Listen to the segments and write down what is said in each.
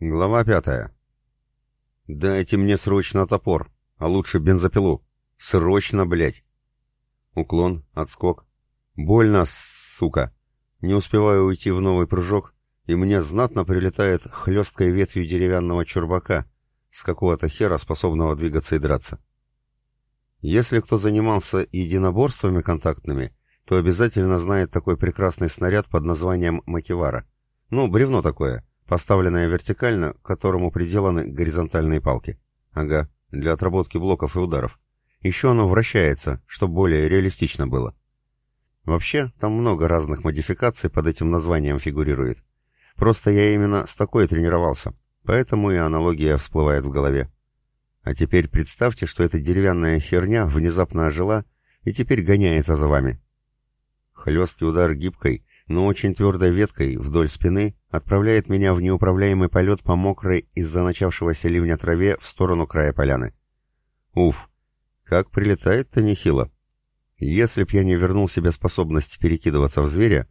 Глава пятая. «Дайте мне срочно топор, а лучше бензопилу. Срочно, блядь!» Уклон, отскок. Больно, сука. Не успеваю уйти в новый прыжок, и мне знатно прилетает хлесткой ветвью деревянного чурбака с какого-то хера, способного двигаться и драться. Если кто занимался единоборствами контактными, то обязательно знает такой прекрасный снаряд под названием макивара. Ну, бревно такое — поставленная вертикально, к которому приделаны горизонтальные палки. Ага, для отработки блоков и ударов. Еще оно вращается, чтобы более реалистично было. Вообще, там много разных модификаций под этим названием фигурирует. Просто я именно с такой тренировался, поэтому и аналогия всплывает в голове. А теперь представьте, что эта деревянная херня внезапно ожила и теперь гоняется за вами. Хлесткий удар гибкой, но очень твердой веткой вдоль спины отправляет меня в неуправляемый полет по мокрой из-за начавшегося ливня траве в сторону края поляны. Уф, как прилетает-то нехило. Если б я не вернул себе способность перекидываться в зверя,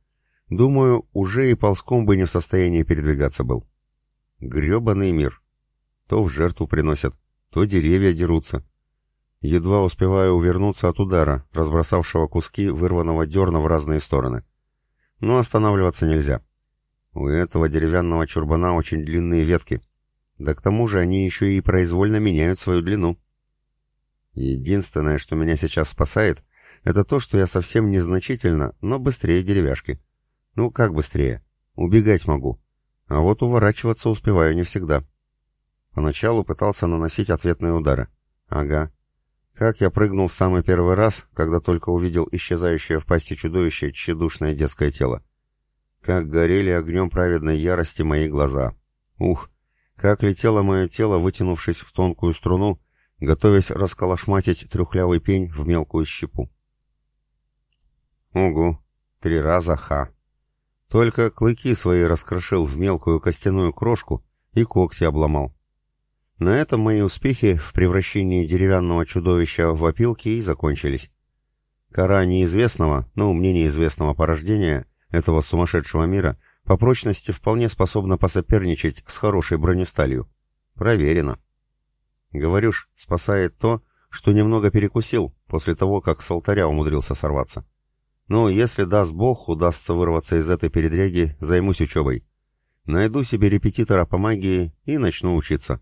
думаю, уже и ползком бы не в состоянии передвигаться был. Гребаный мир. То в жертву приносят, то деревья дерутся. Едва успеваю увернуться от удара, разбросавшего куски вырванного дерна в разные стороны но останавливаться нельзя. У этого деревянного чурбана очень длинные ветки, да к тому же они еще и произвольно меняют свою длину. Единственное, что меня сейчас спасает, это то, что я совсем незначительно, но быстрее деревяшки. Ну, как быстрее? Убегать могу. А вот уворачиваться успеваю не всегда. Поначалу пытался наносить ответные удары. Ага, как я прыгнул в самый первый раз, когда только увидел исчезающее в пасти чудовище тщедушное детское тело. Как горели огнем праведной ярости мои глаза. Ух, как летело мое тело, вытянувшись в тонкую струну, готовясь расколошматить трухлявый пень в мелкую щепу. Угу, три раза ха. Только клыки свои раскрошил в мелкую костяную крошку и когти обломал. На этом мои успехи в превращении деревянного чудовища в опилки и закончились. Кора неизвестного, ну, мне неизвестного порождения, этого сумасшедшего мира, по прочности вполне способна посоперничать с хорошей бронесталью. Проверено. Говорю ж, спасает то, что немного перекусил после того, как с алтаря умудрился сорваться. Ну, если даст Бог, удастся вырваться из этой передряги, займусь учебой. Найду себе репетитора по магии и начну учиться.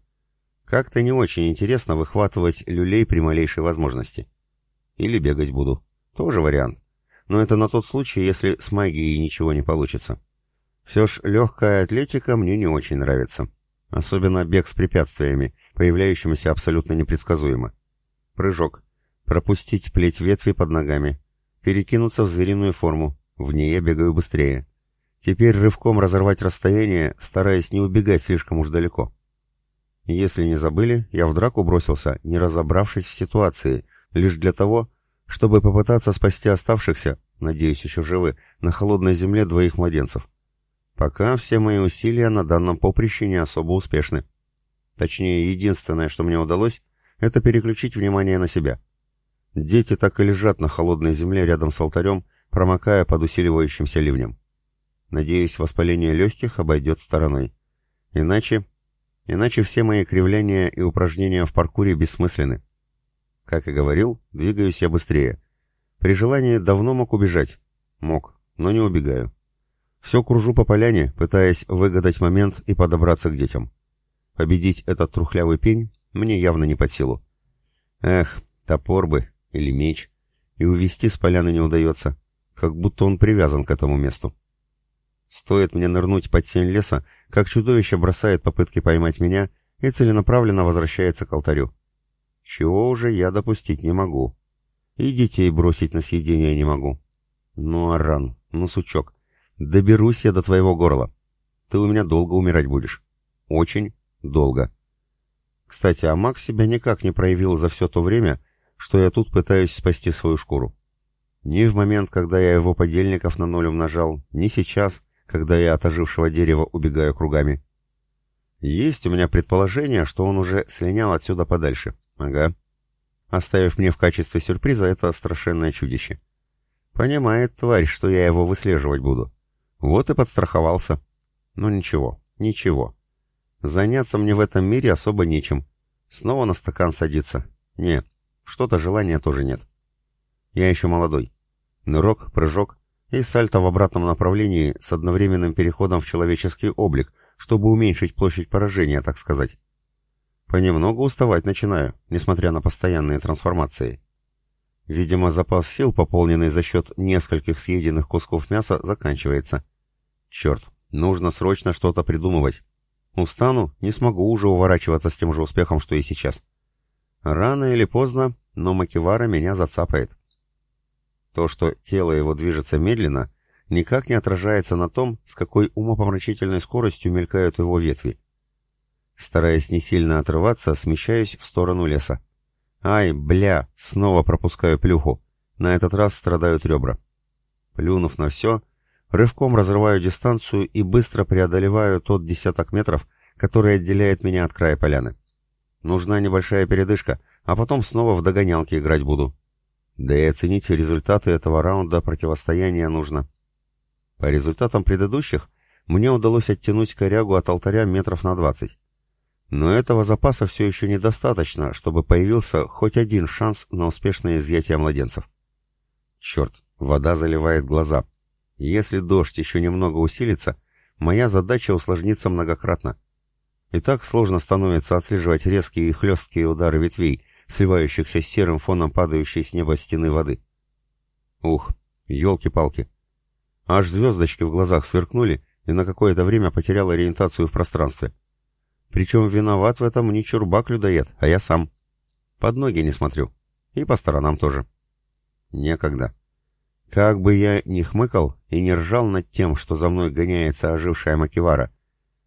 Как-то не очень интересно выхватывать люлей при малейшей возможности. Или бегать буду. Тоже вариант. Но это на тот случай, если с магией ничего не получится. Все ж легкая атлетика мне не очень нравится. Особенно бег с препятствиями, появляющимися абсолютно непредсказуемо. Прыжок. Пропустить плеть ветви под ногами. Перекинуться в звериную форму. В ней я бегаю быстрее. Теперь рывком разорвать расстояние, стараясь не убегать слишком уж далеко. Если не забыли, я в драку бросился, не разобравшись в ситуации, лишь для того, чтобы попытаться спасти оставшихся, надеюсь, еще живы, на холодной земле двоих младенцев. Пока все мои усилия на данном поприще не особо успешны. Точнее, единственное, что мне удалось, это переключить внимание на себя. Дети так и лежат на холодной земле рядом с алтарем, промокая под усиливающимся ливнем. Надеюсь, воспаление легких обойдет стороной. Иначе Иначе все мои кривляния и упражнения в паркуре бессмысленны. Как и говорил, двигаюсь я быстрее. При желании давно мог убежать. Мог, но не убегаю. Все кружу по поляне, пытаясь выгадать момент и подобраться к детям. Победить этот трухлявый пень мне явно не под силу. Эх, топор бы или меч. И увести с поляны не удается, как будто он привязан к этому месту. Стоит мне нырнуть под сень леса, как чудовище бросает попытки поймать меня и целенаправленно возвращается к алтарю. Чего уже я допустить не могу. И детей бросить на съедение не могу. Ну, Аран, ну, сучок, доберусь я до твоего горла. Ты у меня долго умирать будешь. Очень долго. Кстати, а Макс себя никак не проявил за все то время, что я тут пытаюсь спасти свою шкуру. Ни в момент, когда я его подельников на ноль умножал, ни сейчас, когда я от ожившего дерева убегаю кругами. Есть у меня предположение, что он уже слинял отсюда подальше. Ага. Оставив мне в качестве сюрприза это страшенное чудище. Понимает тварь, что я его выслеживать буду. Вот и подстраховался. Но ничего, ничего. Заняться мне в этом мире особо нечем. Снова на стакан садиться? Не, что-то желания тоже нет. Я еще молодой. Нырок, прыжок и сальто в обратном направлении с одновременным переходом в человеческий облик, чтобы уменьшить площадь поражения, так сказать. Понемногу уставать начинаю, несмотря на постоянные трансформации. Видимо, запас сил, пополненный за счет нескольких съеденных кусков мяса, заканчивается. Черт, нужно срочно что-то придумывать. Устану, не смогу уже уворачиваться с тем же успехом, что и сейчас. Рано или поздно, но Макивара меня зацапает. То, что тело его движется медленно, никак не отражается на том, с какой умопомрачительной скоростью мелькают его ветви. Стараясь не сильно отрываться, смещаюсь в сторону леса. Ай, бля, снова пропускаю плюху. На этот раз страдают ребра. Плюнув на все, рывком разрываю дистанцию и быстро преодолеваю тот десяток метров, который отделяет меня от края поляны. Нужна небольшая передышка, а потом снова в догонялки играть буду. Да и оценить результаты этого раунда противостояния нужно. По результатам предыдущих мне удалось оттянуть корягу от алтаря метров на двадцать. Но этого запаса все еще недостаточно, чтобы появился хоть один шанс на успешное изъятие младенцев. Черт, вода заливает глаза. Если дождь еще немного усилится, моя задача усложнится многократно. И так сложно становится отслеживать резкие и хлесткие удары ветвей, сливающихся с серым фоном падающей с неба стены воды. Ух, елки-палки. Аж звездочки в глазах сверкнули, и на какое-то время потерял ориентацию в пространстве. Причем виноват в этом не чурбак-людоед, а я сам. Под ноги не смотрю. И по сторонам тоже. Некогда. Как бы я ни хмыкал и не ржал над тем, что за мной гоняется ожившая Макивара,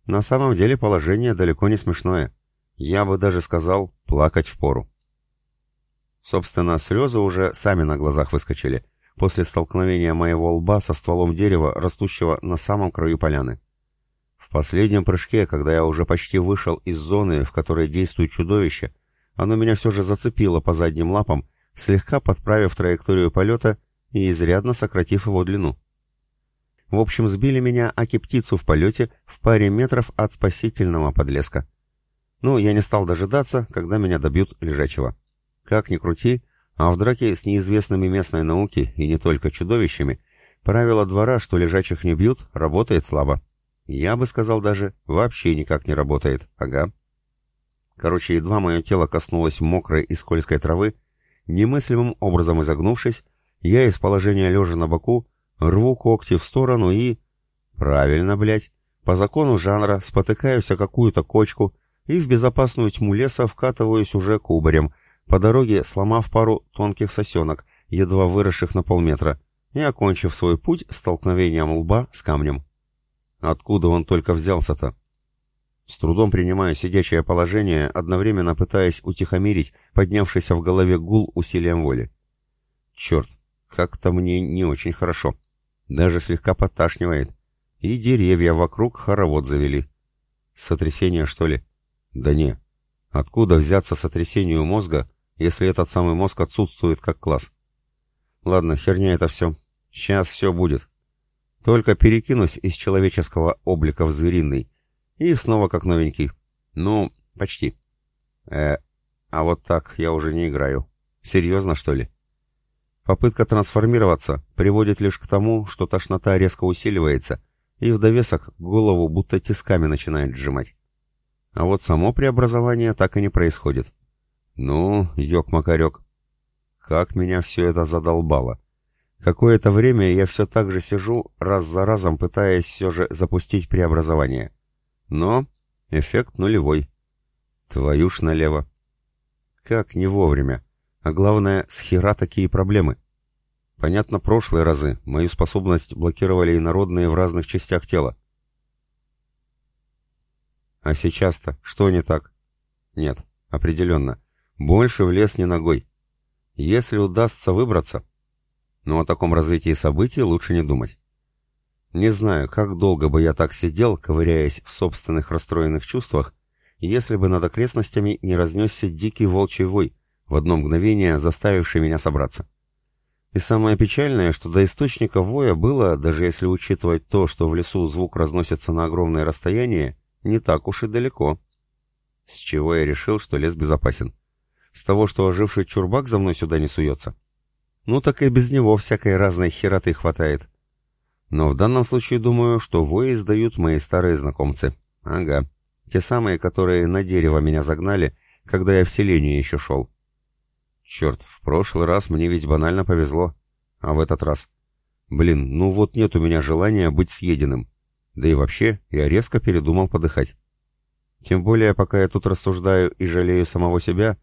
на самом деле положение далеко не смешное. Я бы даже сказал, плакать впору. Собственно, слезы уже сами на глазах выскочили, после столкновения моего лба со стволом дерева, растущего на самом краю поляны. В последнем прыжке, когда я уже почти вышел из зоны, в которой действует чудовище, оно меня все же зацепило по задним лапам, слегка подправив траекторию полета и изрядно сократив его длину. В общем, сбили меня аки-птицу в полете в паре метров от спасительного подлеска. Ну, я не стал дожидаться, когда меня добьют лежачего. Как ни крути, а в драке с неизвестными местной науки и не только чудовищами, правило двора, что лежачих не бьют, работает слабо. Я бы сказал даже, вообще никак не работает, ага. Короче, едва мое тело коснулось мокрой и скользкой травы, немыслимым образом изогнувшись, я из положения лежа на боку рву когти в сторону и... Правильно, блядь. По закону жанра спотыкаюсь о какую-то кочку и в безопасную тьму леса вкатываюсь уже кубарем, по дороге сломав пару тонких сосенок, едва выросших на полметра, и окончив свой путь столкновением лба с камнем. Откуда он только взялся-то? С трудом принимаю сидячее положение, одновременно пытаясь утихомирить поднявшийся в голове гул усилием воли. Черт, как-то мне не очень хорошо. Даже слегка поташнивает. И деревья вокруг хоровод завели. Сотрясение, что ли? Да не. Откуда взяться сотрясению мозга, если этот самый мозг отсутствует как класс? Ладно, херня это все. Сейчас все будет. Только перекинусь из человеческого облика в звериный. И снова как новенький. Ну, почти. Э, а вот так я уже не играю. Серьезно, что ли? Попытка трансформироваться приводит лишь к тому, что тошнота резко усиливается, и в довесок голову будто тисками начинает сжимать. А вот само преобразование так и не происходит. Ну, ёк-макарёк. Как меня все это задолбало. Какое-то время я все так же сижу, раз за разом пытаясь все же запустить преобразование. Но эффект нулевой. Твою ж налево. Как не вовремя. А главное, с хера такие проблемы. Понятно, прошлые разы мою способность блокировали инородные в разных частях тела. А сейчас-то что не так? Нет, определенно. Больше в лес не ногой. Если удастся выбраться, но о таком развитии событий лучше не думать. Не знаю, как долго бы я так сидел, ковыряясь в собственных расстроенных чувствах, если бы над окрестностями не разнесся дикий волчий вой, в одно мгновение заставивший меня собраться. И самое печальное, что до источника воя было, даже если учитывать то, что в лесу звук разносится на огромное расстояние, не так уж и далеко. С чего я решил, что лес безопасен? С того, что оживший чурбак за мной сюда не суется? Ну так и без него всякой разной хероты хватает. Но в данном случае думаю, что вои сдают мои старые знакомцы. Ага. Те самые, которые на дерево меня загнали, когда я в селение еще шел. Черт, в прошлый раз мне ведь банально повезло. А в этот раз... Блин, ну вот нет у меня желания быть съеденным. Да и вообще, я резко передумал подыхать. Тем более, пока я тут рассуждаю и жалею самого себя,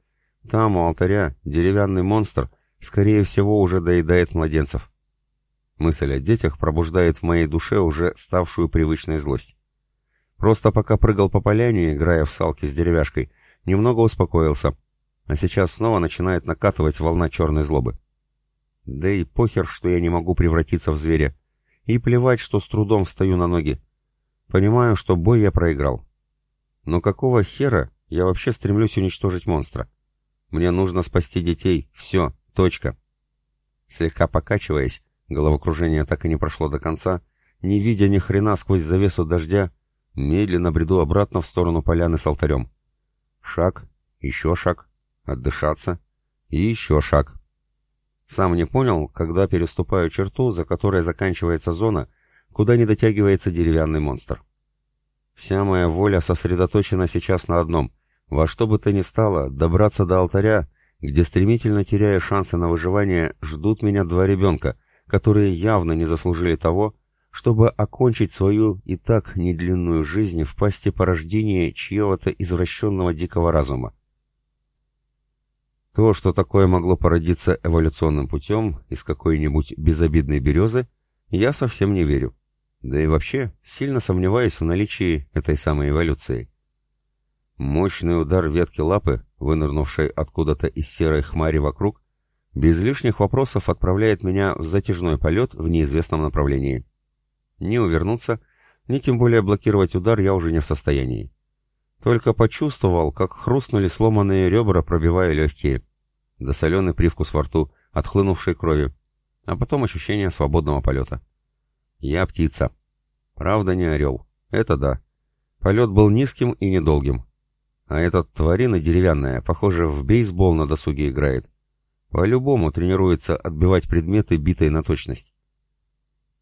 там, у алтаря, деревянный монстр, скорее всего, уже доедает младенцев. Мысль о детях пробуждает в моей душе уже ставшую привычной злость. Просто пока прыгал по поляне, играя в салки с деревяшкой, немного успокоился, а сейчас снова начинает накатывать волна черной злобы. Да и похер, что я не могу превратиться в зверя. И плевать, что с трудом встаю на ноги. Понимаю, что бой я проиграл. Но какого хера я вообще стремлюсь уничтожить монстра? Мне нужно спасти детей. Все. Точка. Слегка покачиваясь, головокружение так и не прошло до конца, не видя ни хрена сквозь завесу дождя, медленно бреду обратно в сторону поляны с алтарем. Шаг, еще шаг, отдышаться и еще шаг. Сам не понял, когда переступаю черту, за которой заканчивается зона, куда не дотягивается деревянный монстр. Вся моя воля сосредоточена сейчас на одном — во что бы то ни стало, добраться до алтаря, где, стремительно теряя шансы на выживание, ждут меня два ребенка, которые явно не заслужили того, чтобы окончить свою и так недлинную жизнь в пасти порождения чьего-то извращенного дикого разума. То, что такое могло породиться эволюционным путем из какой-нибудь безобидной березы, я совсем не верю. Да и вообще, сильно сомневаюсь в наличии этой самой эволюции. Мощный удар ветки лапы, вынырнувшей откуда-то из серой хмари вокруг, без лишних вопросов отправляет меня в затяжной полет в неизвестном направлении. Не увернуться, ни тем более блокировать удар я уже не в состоянии. Только почувствовал, как хрустнули сломанные ребра, пробивая легкие. Да привкус во рту, отхлынувшей крови. А потом ощущение свободного полета. Я птица. Правда, не орел. Это да. Полет был низким и недолгим. А этот тварина деревянная, похоже, в бейсбол на досуге играет. По-любому тренируется отбивать предметы битой на точность.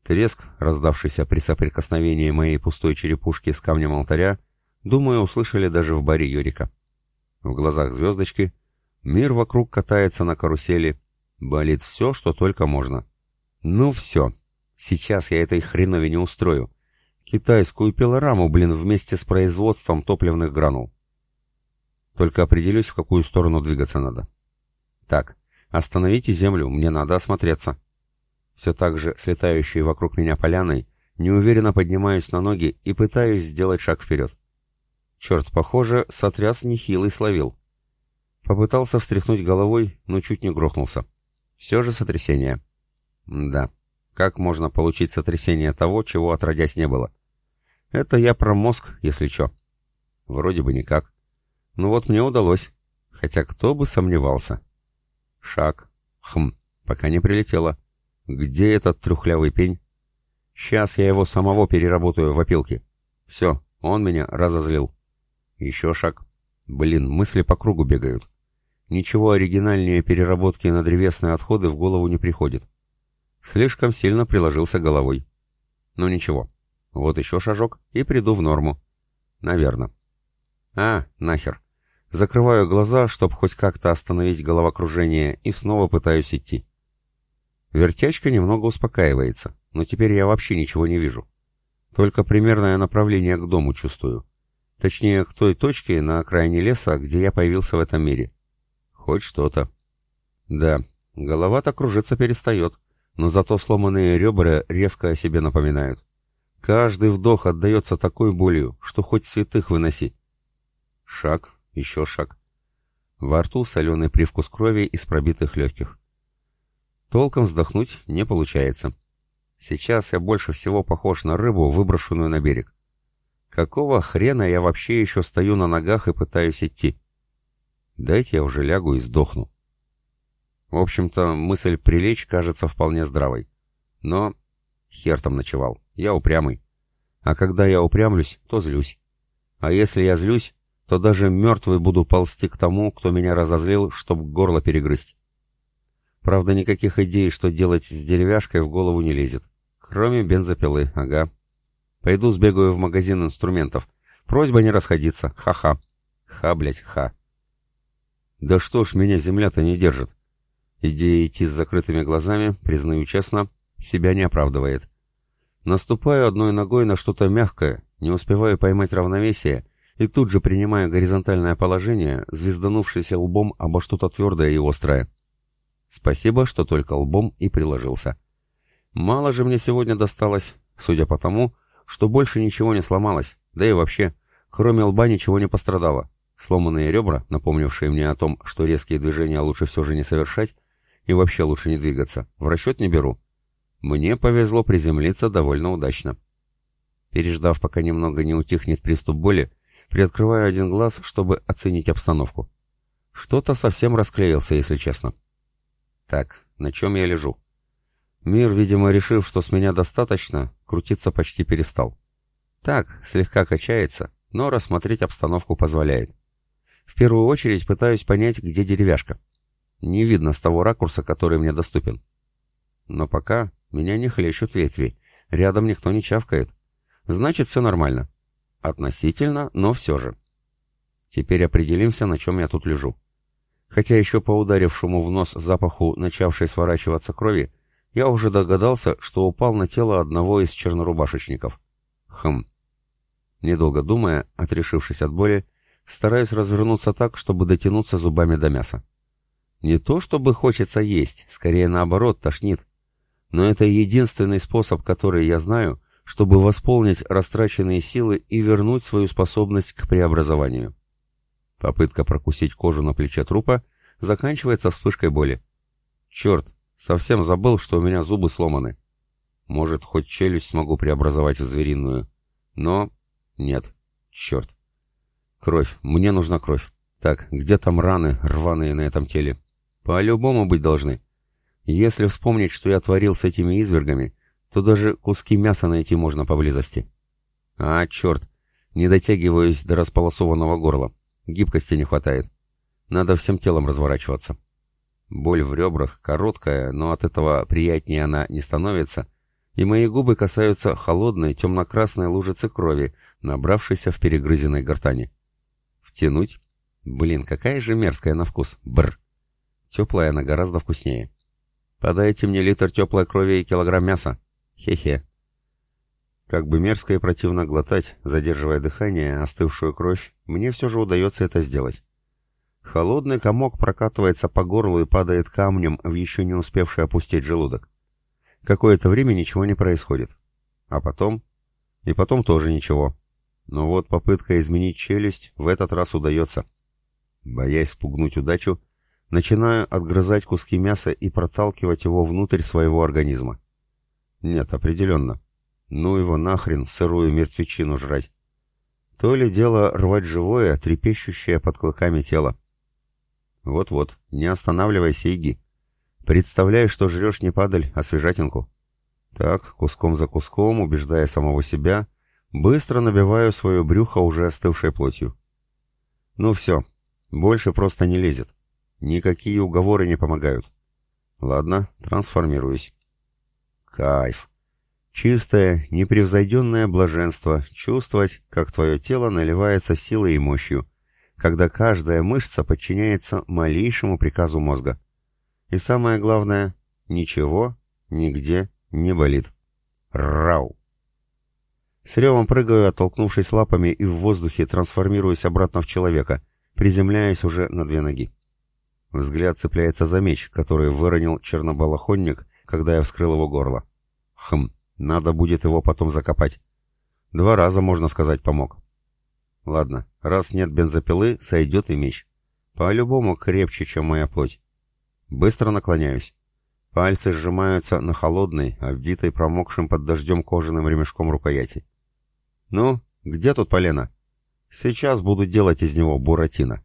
Треск, раздавшийся при соприкосновении моей пустой черепушки с камнем алтаря, Думаю, услышали даже в баре Юрика. В глазах звездочки. Мир вокруг катается на карусели. Болит все, что только можно. Ну все. Сейчас я этой хреновине устрою. Китайскую пилораму, блин, вместе с производством топливных гранул. Только определюсь, в какую сторону двигаться надо. Так, остановите землю, мне надо осмотреться. Все так же, слетающей вокруг меня поляной, неуверенно поднимаюсь на ноги и пытаюсь сделать шаг вперед. Черт, похоже, сотряс нехилый словил. Попытался встряхнуть головой, но чуть не грохнулся. Все же сотрясение. Да, как можно получить сотрясение того, чего отродясь не было? Это я про мозг, если чё. Вроде бы никак. Ну вот мне удалось. Хотя кто бы сомневался. Шаг. Хм, пока не прилетело. Где этот трухлявый пень? Сейчас я его самого переработаю в опилки. Все, он меня разозлил. Еще шаг. Блин, мысли по кругу бегают. Ничего оригинальнее переработки на древесные отходы в голову не приходит. Слишком сильно приложился головой. Ну ничего. Вот еще шажок и приду в норму. Наверно. А, нахер. Закрываю глаза, чтобы хоть как-то остановить головокружение, и снова пытаюсь идти. Вертячка немного успокаивается, но теперь я вообще ничего не вижу. Только примерное направление к дому чувствую. Точнее, к той точке на окраине леса, где я появился в этом мире. Хоть что-то. Да, голова-то кружиться перестает, но зато сломанные ребра резко о себе напоминают. Каждый вдох отдается такой болью, что хоть святых выноси. Шаг, еще шаг. Во рту соленый привкус крови из пробитых легких. Толком вздохнуть не получается. Сейчас я больше всего похож на рыбу, выброшенную на берег. Какого хрена я вообще еще стою на ногах и пытаюсь идти? Дайте я уже лягу и сдохну. В общем-то, мысль прилечь кажется вполне здравой. Но хер там ночевал. Я упрямый. А когда я упрямлюсь, то злюсь. А если я злюсь, то даже мертвый буду ползти к тому, кто меня разозлил, чтоб горло перегрызть. Правда, никаких идей, что делать с деревяшкой, в голову не лезет. Кроме бензопилы, ага. Пойду сбегаю в магазин инструментов. Просьба не расходиться, ха-ха. Ха, блять, ха. Да что ж меня земля-то не держит? Идея идти с закрытыми глазами, признаю честно, себя не оправдывает. Наступаю одной ногой на что-то мягкое, не успеваю поймать равновесие и тут же принимаю горизонтальное положение, звезданувшийся лбом обо что-то твердое и острое. Спасибо, что только лбом и приложился. Мало же мне сегодня досталось, судя по тому, что больше ничего не сломалось, да и вообще, кроме лба ничего не пострадало. Сломанные ребра, напомнившие мне о том, что резкие движения лучше все же не совершать, и вообще лучше не двигаться, в расчет не беру. Мне повезло приземлиться довольно удачно. Переждав, пока немного не утихнет приступ боли, приоткрываю один глаз, чтобы оценить обстановку. Что-то совсем расклеился, если честно. Так, на чем я лежу? Мир, видимо, решив, что с меня достаточно, крутиться почти перестал. Так, слегка качается, но рассмотреть обстановку позволяет. В первую очередь пытаюсь понять, где деревяшка. Не видно с того ракурса, который мне доступен. Но пока меня не хлещут ветви, рядом никто не чавкает. Значит, все нормально. Относительно, но все же. Теперь определимся, на чем я тут лежу. Хотя еще по ударившему в нос запаху начавшей сворачиваться крови, я уже догадался, что упал на тело одного из чернорубашечников. Хм. Недолго думая, отрешившись от боли, стараюсь развернуться так, чтобы дотянуться зубами до мяса. Не то чтобы хочется есть, скорее наоборот, тошнит. Но это единственный способ, который я знаю, чтобы восполнить растраченные силы и вернуть свою способность к преобразованию. Попытка прокусить кожу на плече трупа заканчивается вспышкой боли. Черт, совсем забыл, что у меня зубы сломаны. Может, хоть челюсть смогу преобразовать в звериную. Но... нет. Черт. Кровь. Мне нужна кровь. Так, где там раны, рваные на этом теле? По-любому быть должны. Если вспомнить, что я творил с этими извергами, то даже куски мяса найти можно поблизости. А, черт, не дотягиваюсь до располосованного горла. Гибкости не хватает. Надо всем телом разворачиваться. Боль в ребрах короткая, но от этого приятнее она не становится, и мои губы касаются холодной темно-красной лужицы крови, набравшейся в перегрызенной гортани. Втянуть? Блин, какая же мерзкая на вкус. Бр. Теплая она гораздо вкуснее. Подайте мне литр теплой крови и килограмм мяса. Хе-хе. Как бы мерзко и противно глотать, задерживая дыхание, остывшую кровь, мне все же удается это сделать. Холодный комок прокатывается по горлу и падает камнем в еще не успевший опустить желудок. Какое-то время ничего не происходит. А потом... И потом тоже ничего. Но вот попытка изменить челюсть в этот раз удается. Боясь спугнуть удачу, Начинаю отгрызать куски мяса и проталкивать его внутрь своего организма. Нет, определенно. Ну его нахрен, сырую мертвечину жрать. То ли дело рвать живое, трепещущее под клыками тело. Вот-вот, не останавливайся, Иги. Представляй, что жрешь не падаль, а свежатинку. Так, куском за куском, убеждая самого себя, быстро набиваю свое брюхо уже остывшей плотью. Ну все, больше просто не лезет. Никакие уговоры не помогают. Ладно, трансформируюсь. Кайф. Чистое, непревзойденное блаженство чувствовать, как твое тело наливается силой и мощью, когда каждая мышца подчиняется малейшему приказу мозга. И самое главное, ничего нигде не болит. Рау! С ревом прыгаю, оттолкнувшись лапами и в воздухе трансформируюсь обратно в человека, приземляясь уже на две ноги. Взгляд цепляется за меч, который выронил чернобалахонник, когда я вскрыл его горло. Хм, надо будет его потом закопать. Два раза, можно сказать, помог. Ладно, раз нет бензопилы, сойдет и меч. По-любому крепче, чем моя плоть. Быстро наклоняюсь. Пальцы сжимаются на холодной, обвитой промокшим под дождем кожаным ремешком рукояти. «Ну, где тут полено?» «Сейчас буду делать из него буратино».